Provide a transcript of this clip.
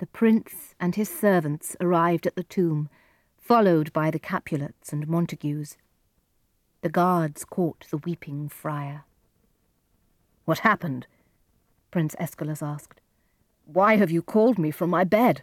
The prince and his servants arrived at the tomb, followed by the Capulets and Montagues. The guards caught the weeping friar. What happened? Prince Escalus asked. Why have you called me from my bed?